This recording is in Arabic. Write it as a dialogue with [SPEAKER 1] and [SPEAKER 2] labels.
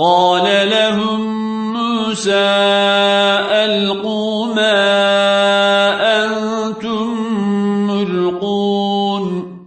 [SPEAKER 1] قال لهم موسى ألقوا ما أنتم ملقون